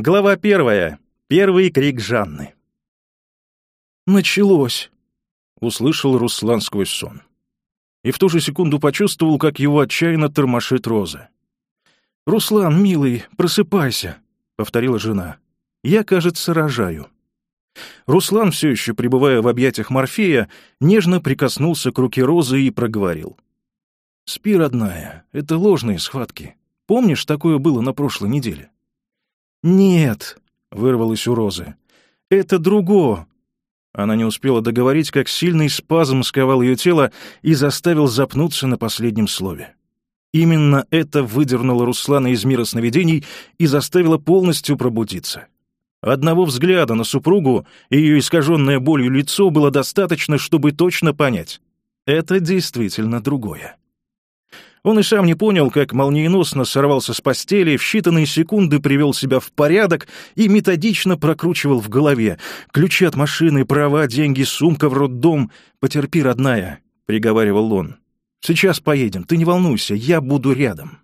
Глава первая. Первый крик Жанны. «Началось!» — услышал Руслан сквозь сон. И в ту же секунду почувствовал, как его отчаянно тормошит Роза. «Руслан, милый, просыпайся!» — повторила жена. «Я, кажется, рожаю». Руслан, все еще пребывая в объятиях Морфея, нежно прикоснулся к руке Розы и проговорил. «Спи, родная, это ложные схватки. Помнишь, такое было на прошлой неделе?» «Нет», — вырвалось у Розы, — «это друго». Она не успела договорить, как сильный спазм сковал ее тело и заставил запнуться на последнем слове. Именно это выдернуло Руслана из мира сновидений и заставило полностью пробудиться. Одного взгляда на супругу и ее искаженное болью лицо было достаточно, чтобы точно понять — это действительно другое. Он и сам не понял, как молниеносно сорвался с постели, в считанные секунды привел себя в порядок и методично прокручивал в голове. «Ключи от машины, права, деньги, сумка в роддом. Потерпи, родная», — приговаривал он. «Сейчас поедем, ты не волнуйся, я буду рядом».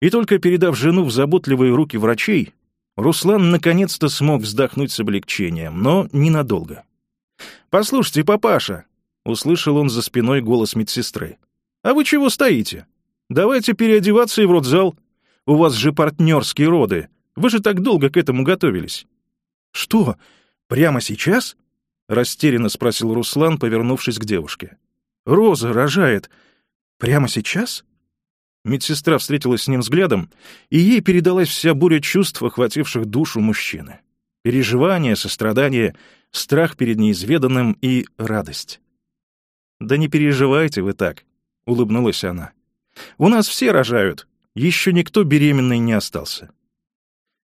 И только передав жену в заботливые руки врачей, Руслан наконец-то смог вздохнуть с облегчением, но ненадолго. «Послушайте, папаша!» — услышал он за спиной голос медсестры. А вы чего стоите? Давайте переодеваться и в родзал. У вас же партнерские роды. Вы же так долго к этому готовились». «Что, прямо сейчас?» — растерянно спросил Руслан, повернувшись к девушке. «Роза рожает. Прямо сейчас?» Медсестра встретилась с ним взглядом, и ей передалась вся буря чувств, охвативших душу мужчины. Переживание, сострадание, страх перед неизведанным и радость. «Да не переживайте вы так», — улыбнулась она. «У нас все рожают. Еще никто беременный не остался».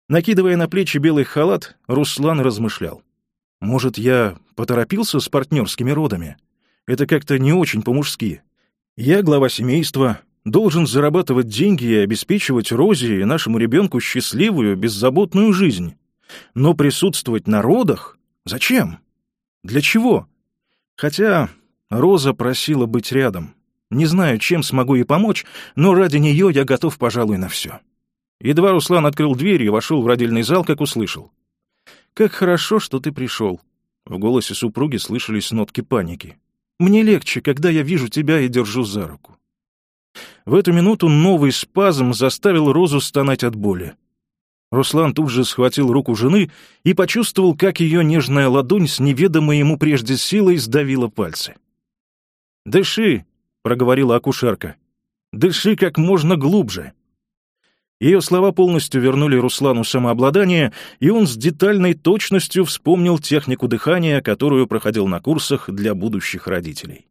Накидывая на плечи белый халат, Руслан размышлял. «Может, я поторопился с партнерскими родами? Это как-то не очень по-мужски. Я глава семейства, должен зарабатывать деньги и обеспечивать Розе и нашему ребенку счастливую, беззаботную жизнь. Но присутствовать на родах? Зачем? Для чего? Хотя Роза просила быть рядом. Не знаю, чем смогу ей помочь, но ради нее я готов, пожалуй, на все». Едва Руслан открыл дверь и вошел в родильный зал, как услышал. «Как хорошо, что ты пришел». В голосе супруги слышались нотки паники. «Мне легче, когда я вижу тебя и держу за руку». В эту минуту новый спазм заставил Розу стонать от боли. Руслан тут же схватил руку жены и почувствовал, как ее нежная ладонь с неведомой ему прежде силой сдавила пальцы. «Дыши!» проговорила акушерка. «Дыши как можно глубже». Ее слова полностью вернули Руслану самообладание, и он с детальной точностью вспомнил технику дыхания, которую проходил на курсах для будущих родителей.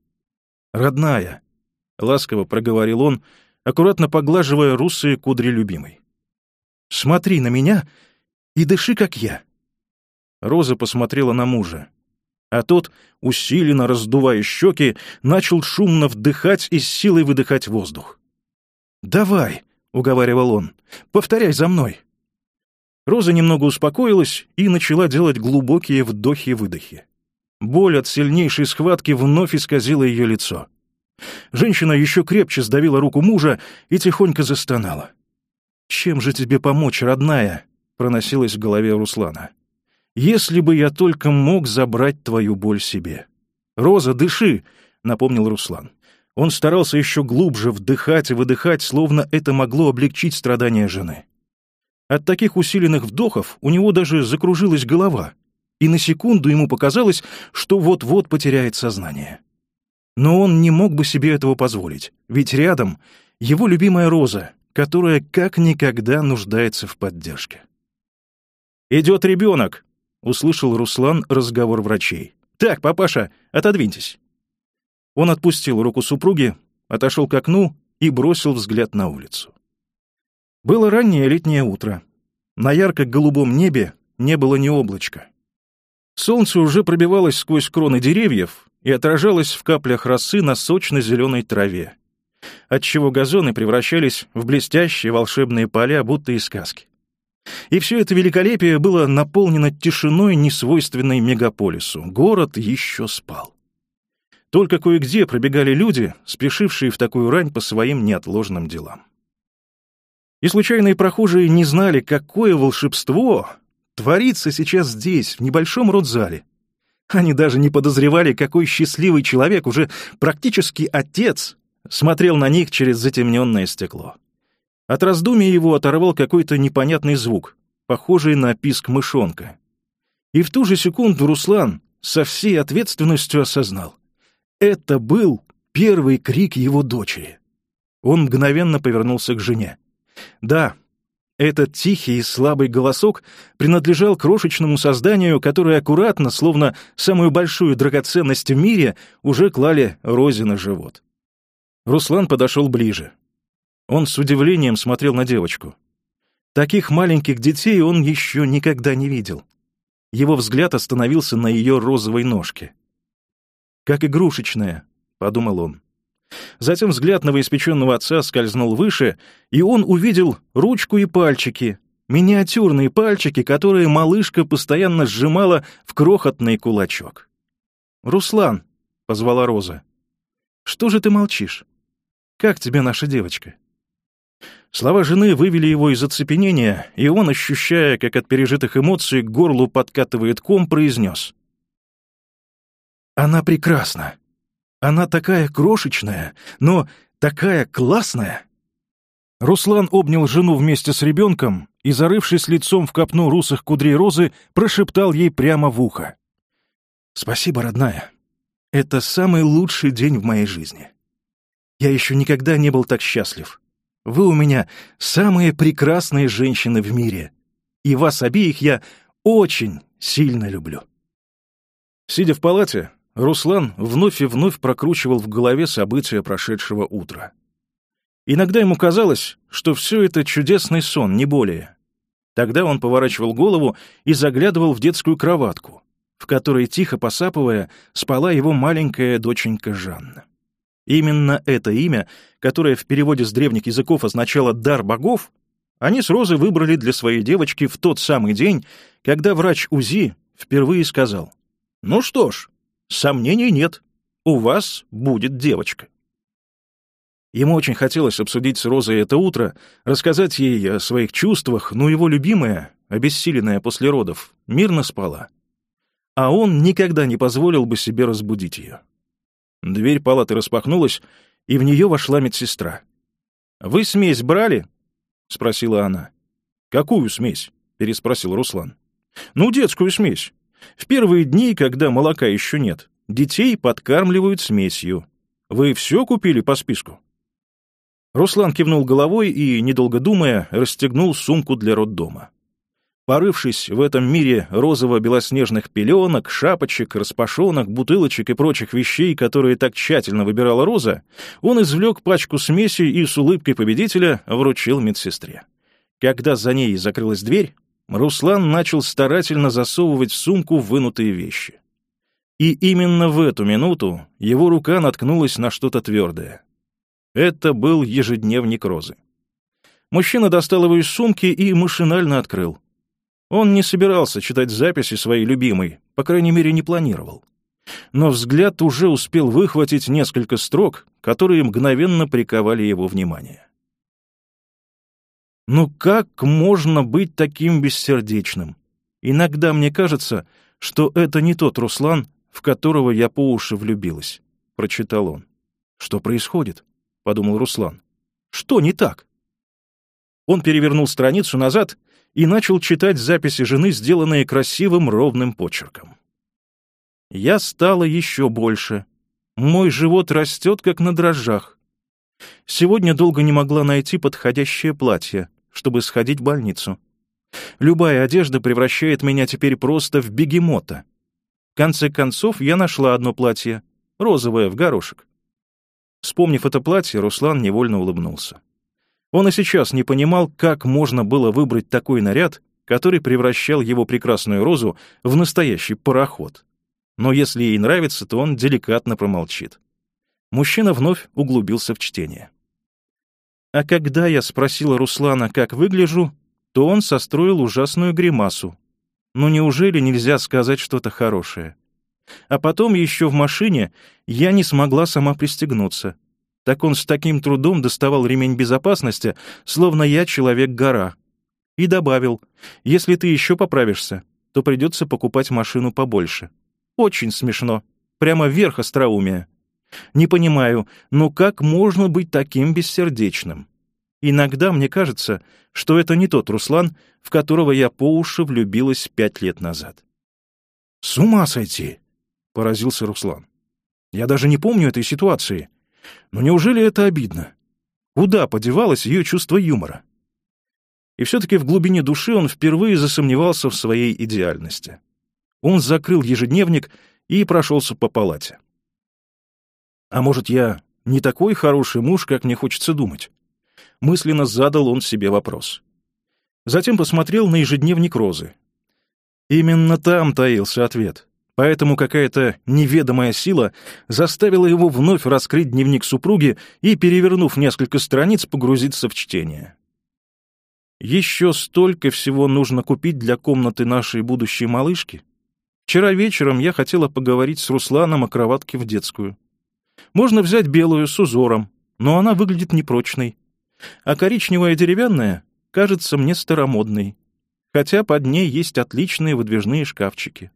«Родная», — ласково проговорил он, аккуратно поглаживая русые кудри любимой. «Смотри на меня и дыши, как я». Роза посмотрела на мужа а тот, усиленно раздувая щеки, начал шумно вдыхать и с силой выдыхать воздух. «Давай!» — уговаривал он. «Повторяй за мной!» Роза немного успокоилась и начала делать глубокие вдохи-выдохи. Боль от сильнейшей схватки вновь исказила ее лицо. Женщина еще крепче сдавила руку мужа и тихонько застонала. «Чем же тебе помочь, родная?» — проносилась в голове Руслана. Если бы я только мог забрать твою боль себе. «Роза, дыши!» — напомнил Руслан. Он старался еще глубже вдыхать и выдыхать, словно это могло облегчить страдания жены. От таких усиленных вдохов у него даже закружилась голова, и на секунду ему показалось, что вот-вот потеряет сознание. Но он не мог бы себе этого позволить, ведь рядом его любимая Роза, которая как никогда нуждается в поддержке. «Идет ребенок!» услышал Руслан разговор врачей. «Так, папаша, отодвиньтесь». Он отпустил руку супруги, отошел к окну и бросил взгляд на улицу. Было раннее летнее утро. На ярко-голубом небе не было ни облачка. Солнце уже пробивалось сквозь кроны деревьев и отражалось в каплях росы на сочной зеленой траве, отчего газоны превращались в блестящие волшебные поля, будто из сказки. И все это великолепие было наполнено тишиной, несвойственной мегаполису. Город еще спал. Только кое-где пробегали люди, спешившие в такую рань по своим неотложным делам. И случайные прохожие не знали, какое волшебство творится сейчас здесь, в небольшом родзале. Они даже не подозревали, какой счастливый человек, уже практически отец, смотрел на них через затемненное стекло. От раздумий его оторвал какой-то непонятный звук, похожий на писк мышонка. И в ту же секунду Руслан со всей ответственностью осознал. Это был первый крик его дочери. Он мгновенно повернулся к жене. Да, этот тихий и слабый голосок принадлежал крошечному созданию, которое аккуратно, словно самую большую драгоценность в мире, уже клали Розе на живот. Руслан подошел ближе, он с удивлением смотрел на девочку. Таких маленьких детей он еще никогда не видел. Его взгляд остановился на ее розовой ножке. «Как игрушечная», — подумал он. Затем взгляд новоиспеченного отца скользнул выше, и он увидел ручку и пальчики, миниатюрные пальчики, которые малышка постоянно сжимала в крохотный кулачок. «Руслан», — позвала Роза, — «что же ты молчишь? Как тебе наша девочка?» Слова жены вывели его из оцепенения, и он, ощущая, как от пережитых эмоций к горлу подкатывает ком, произнес. «Она прекрасна. Она такая крошечная, но такая классная!» Руслан обнял жену вместе с ребенком и, зарывшись лицом в копну русых кудрей розы, прошептал ей прямо в ухо. «Спасибо, родная. Это самый лучший день в моей жизни. Я еще никогда не был так счастлив. Вы у меня самые прекрасные женщины в мире, и вас обеих я очень сильно люблю». Сидя в палате, Руслан вновь и вновь прокручивал в голове события прошедшего утра. Иногда ему казалось, что все это чудесный сон, не более. Тогда он поворачивал голову и заглядывал в детскую кроватку, в которой, тихо посапывая, спала его маленькая доченька Жанна. Именно это имя, которое в переводе с древних языков означало «дар богов», они с Розой выбрали для своей девочки в тот самый день, когда врач УЗИ впервые сказал «Ну что ж, сомнений нет, у вас будет девочка». Ему очень хотелось обсудить с Розой это утро, рассказать ей о своих чувствах, но его любимая, обессиленная после родов, мирно спала. А он никогда не позволил бы себе разбудить ее. Дверь палаты распахнулась, и в нее вошла медсестра. «Вы смесь брали?» — спросила она. «Какую смесь?» — переспросил Руслан. «Ну, детскую смесь. В первые дни, когда молока еще нет, детей подкармливают смесью. Вы все купили по списку?» Руслан кивнул головой и, недолго думая, расстегнул сумку для роддома. Порывшись в этом мире розово-белоснежных пеленок, шапочек, распашонок, бутылочек и прочих вещей, которые так тщательно выбирала Роза, он извлек пачку смеси и с улыбкой победителя вручил медсестре. Когда за ней закрылась дверь, Руслан начал старательно засовывать в сумку вынутые вещи. И именно в эту минуту его рука наткнулась на что-то твердое. Это был ежедневник Розы. Мужчина достал его из сумки и машинально открыл. Он не собирался читать записи своей любимой, по крайней мере, не планировал. Но взгляд уже успел выхватить несколько строк, которые мгновенно приковали его внимание. «Ну как можно быть таким бессердечным? Иногда мне кажется, что это не тот Руслан, в которого я по уши влюбилась», — прочитал он. «Что происходит?» — подумал Руслан. «Что не так?» Он перевернул страницу назад и начал читать записи жены, сделанные красивым ровным почерком. «Я стала еще больше. Мой живот растет, как на дрожжах. Сегодня долго не могла найти подходящее платье, чтобы сходить в больницу. Любая одежда превращает меня теперь просто в бегемота. В конце концов, я нашла одно платье, розовое, в горошек. Вспомнив это платье, Руслан невольно улыбнулся. Он и сейчас не понимал, как можно было выбрать такой наряд, который превращал его прекрасную розу в настоящий пароход. Но если ей нравится, то он деликатно промолчит. Мужчина вновь углубился в чтение. А когда я спросила Руслана, как выгляжу, то он состроил ужасную гримасу. Ну неужели нельзя сказать что-то хорошее? А потом еще в машине я не смогла сама пристегнуться. Так он с таким трудом доставал ремень безопасности, словно я человек-гора. И добавил, если ты еще поправишься, то придется покупать машину побольше. Очень смешно. Прямо вверх остроумия. Не понимаю, но как можно быть таким бессердечным? Иногда мне кажется, что это не тот Руслан, в которого я по уши влюбилась пять лет назад. «С ума сойти!» — поразился Руслан. «Я даже не помню этой ситуации. Но неужели это обидно? Куда подевалось ее чувство юмора? И все-таки в глубине души он впервые засомневался в своей идеальности. Он закрыл ежедневник и прошелся по палате. «А может, я не такой хороший муж, как мне хочется думать?» Мысленно задал он себе вопрос. Затем посмотрел на ежедневник Розы. Именно там таился ответ. Поэтому какая-то неведомая сила заставила его вновь раскрыть дневник супруги и, перевернув несколько страниц, погрузиться в чтение. «Еще столько всего нужно купить для комнаты нашей будущей малышки. Вчера вечером я хотела поговорить с Русланом о кроватке в детскую. Можно взять белую с узором, но она выглядит непрочной. А коричневая деревянная кажется мне старомодной, хотя под ней есть отличные выдвижные шкафчики».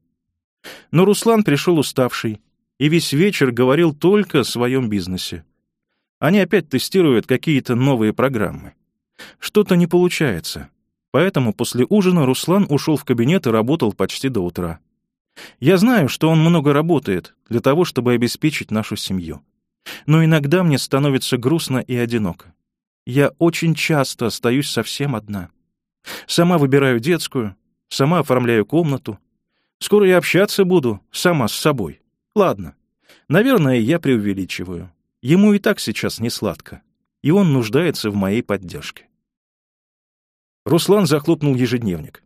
Но Руслан пришел уставший и весь вечер говорил только о своем бизнесе. Они опять тестируют какие-то новые программы. Что-то не получается. Поэтому после ужина Руслан ушел в кабинет и работал почти до утра. Я знаю, что он много работает для того, чтобы обеспечить нашу семью. Но иногда мне становится грустно и одиноко. Я очень часто остаюсь совсем одна. Сама выбираю детскую, сама оформляю комнату, Скоро я общаться буду сама с собой. Ладно. Наверное, я преувеличиваю. Ему и так сейчас не сладко, и он нуждается в моей поддержке. Руслан захлопнул ежедневник.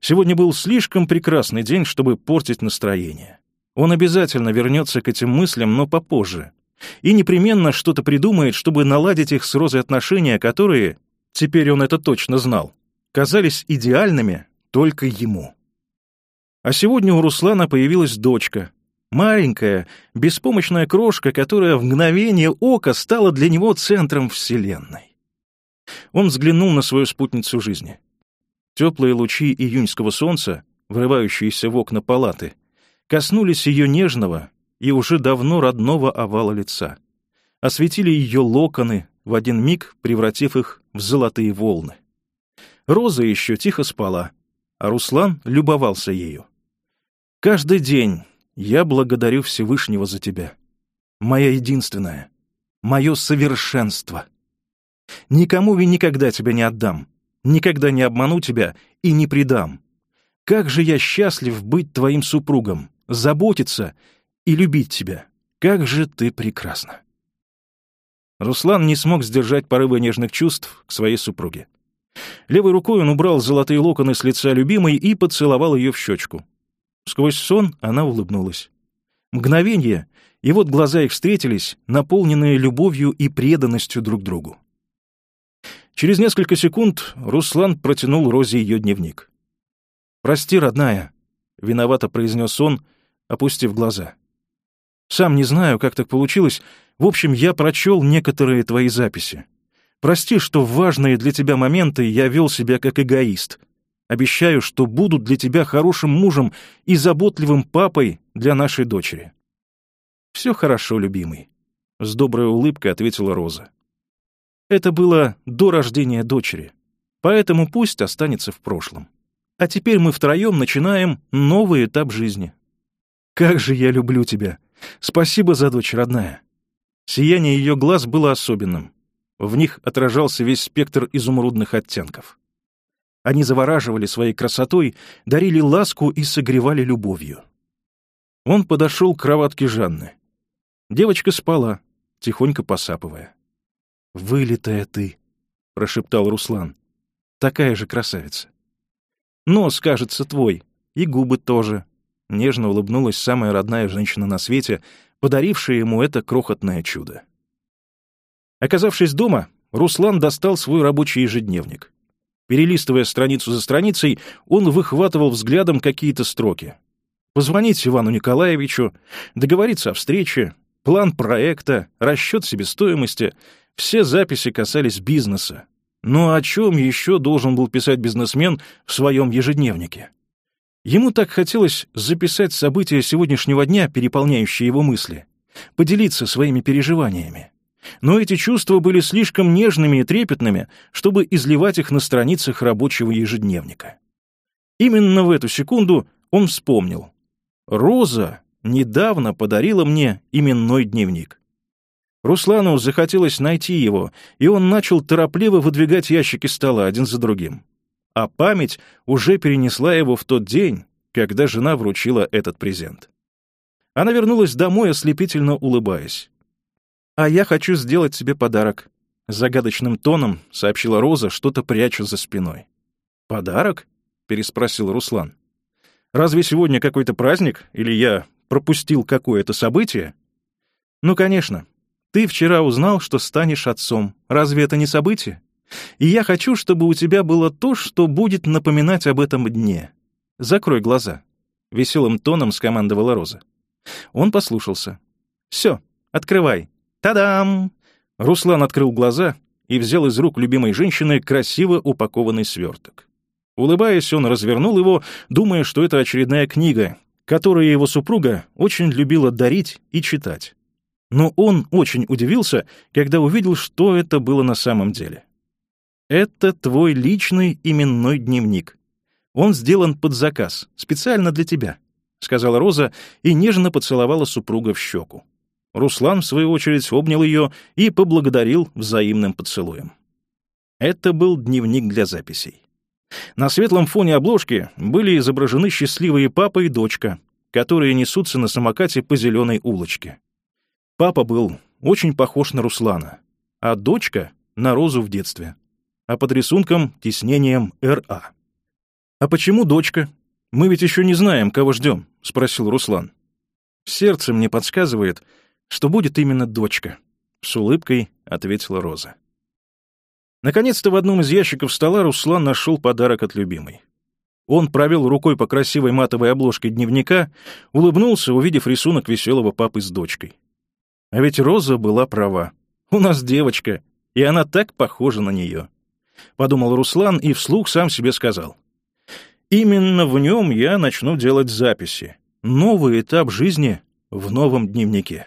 Сегодня был слишком прекрасный день, чтобы портить настроение. Он обязательно вернется к этим мыслям, но попозже. И непременно что-то придумает, чтобы наладить их с Розой отношения, которые, теперь он это точно знал, казались идеальными только ему. А сегодня у Руслана появилась дочка. Маленькая, беспомощная крошка, которая в мгновение ока стала для него центром Вселенной. Он взглянул на свою спутницу жизни. Теплые лучи июньского солнца, врывающиеся в окна палаты, коснулись ее нежного и уже давно родного овала лица. Осветили ее локоны, в один миг превратив их в золотые волны. Роза еще тихо спала, а Руслан любовался ею. Каждый день я благодарю Всевышнего за тебя. Моя единственная, мое совершенство. Никому и никогда тебя не отдам, никогда не обману тебя и не предам. Как же я счастлив быть твоим супругом, заботиться и любить тебя. Как же ты прекрасна!» Руслан не смог сдержать порывы нежных чувств к своей супруге. Левой рукой он убрал золотые локоны с лица любимой и поцеловал ее в щечку. Сквозь сон она улыбнулась. Мгновение, и вот глаза их встретились, наполненные любовью и преданностью друг другу. Через несколько секунд Руслан протянул Розе ее дневник. «Прости, родная», — виновато произнес он, опустив глаза. «Сам не знаю, как так получилось. В общем, я прочел некоторые твои записи. Прости, что в важные для тебя моменты я вел себя как эгоист. Обещаю, что буду для тебя хорошим мужем и заботливым папой для нашей дочери». «Все хорошо, любимый», — с доброй улыбкой ответила Роза. «Это было до рождения дочери, поэтому пусть останется в прошлом. А теперь мы втроем начинаем новый этап жизни». «Как же я люблю тебя! Спасибо за дочь, родная!» Сияние ее глаз было особенным. В них отражался весь спектр изумрудных оттенков. Они завораживали своей красотой, дарили ласку и согревали любовью. Он подошел к кроватке Жанны. Девочка спала, тихонько посапывая. «Вылитая ты», — прошептал Руслан. «Такая же красавица». «Нос, кажется, твой, и губы тоже», — нежно улыбнулась самая родная женщина на свете, подарившая ему это крохотное чудо. Оказавшись дома, Руслан достал свой рабочий ежедневник — Перелистывая страницу за страницей, он выхватывал взглядом какие-то строки. Позвонить Ивану Николаевичу, договориться о встрече, план проекта, расчет себестоимости — все записи касались бизнеса. Но о чем еще должен был писать бизнесмен в своем ежедневнике? Ему так хотелось записать события сегодняшнего дня, переполняющие его мысли, поделиться своими переживаниями. Но эти чувства были слишком нежными и трепетными, чтобы изливать их на страницах рабочего ежедневника. Именно в эту секунду он вспомнил. «Роза недавно подарила мне именной дневник». Руслану захотелось найти его, и он начал торопливо выдвигать ящики стола один за другим. А память уже перенесла его в тот день, когда жена вручила этот презент. Она вернулась домой, ослепительно улыбаясь. «А я хочу сделать себе подарок», — загадочным тоном сообщила Роза, что-то пряча за спиной. «Подарок?» — переспросил Руслан. «Разве сегодня какой-то праздник? Или я пропустил какое-то событие?» «Ну, конечно. Ты вчера узнал, что станешь отцом. Разве это не событие? И я хочу, чтобы у тебя было то, что будет напоминать об этом дне. Закрой глаза», — веселым тоном скомандовала Роза. Он послушался. «Все, открывай», Та-дам! Руслан открыл глаза и взял из рук любимой женщины красиво упакованный сверток. Улыбаясь, он развернул его, думая, что это очередная книга, которую его супруга очень любила дарить и читать. Но он очень удивился, когда увидел, что это было на самом деле. Это твой личный именной дневник. Он сделан под заказ, специально для тебя, сказала Роза и нежно поцеловала супруга в щеку. Руслан, в свою очередь, обнял ее и поблагодарил взаимным поцелуем. Это был дневник для записей. На светлом фоне обложки были изображены счастливые папа и дочка, которые несутся на самокате по зеленой улочке. Папа был очень похож на Руслана, а дочка — на Розу в детстве, а под рисунком — тиснением «РА». «А почему дочка? Мы ведь еще не знаем, кого ждем», — спросил Руслан. «Сердце мне подсказывает, что будет именно дочка», — с улыбкой ответила Роза. Наконец-то в одном из ящиков стола Руслан нашел подарок от любимой. Он провел рукой по красивой матовой обложке дневника, улыбнулся, увидев рисунок веселого папы с дочкой. А ведь Роза была права. «У нас девочка, и она так похожа на нее», — подумал Руслан и вслух сам себе сказал. «Именно в нем я начну делать записи. Новый этап жизни в новом дневнике».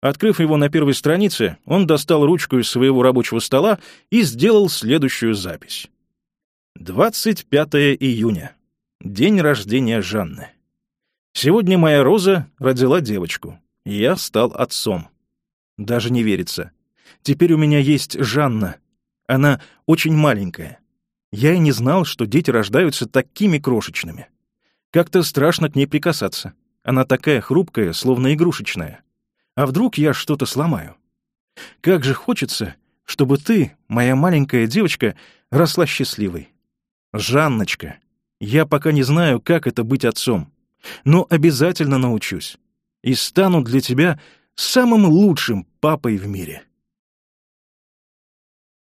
Открыв его на первой странице, он достал ручку из своего рабочего стола и сделал следующую запись. 25 июня. День рождения Жанны. Сегодня моя Роза родила девочку. Я стал отцом. Даже не верится. Теперь у меня есть Жанна. Она очень маленькая. Я и не знал, что дети рождаются такими крошечными. Как-то страшно к ней прикасаться. Она такая хрупкая, словно игрушечная. А вдруг я что-то сломаю? Как же хочется, чтобы ты, моя маленькая девочка, росла счастливой. Жанночка, я пока не знаю, как это быть отцом, но обязательно научусь и стану для тебя самым лучшим папой в мире».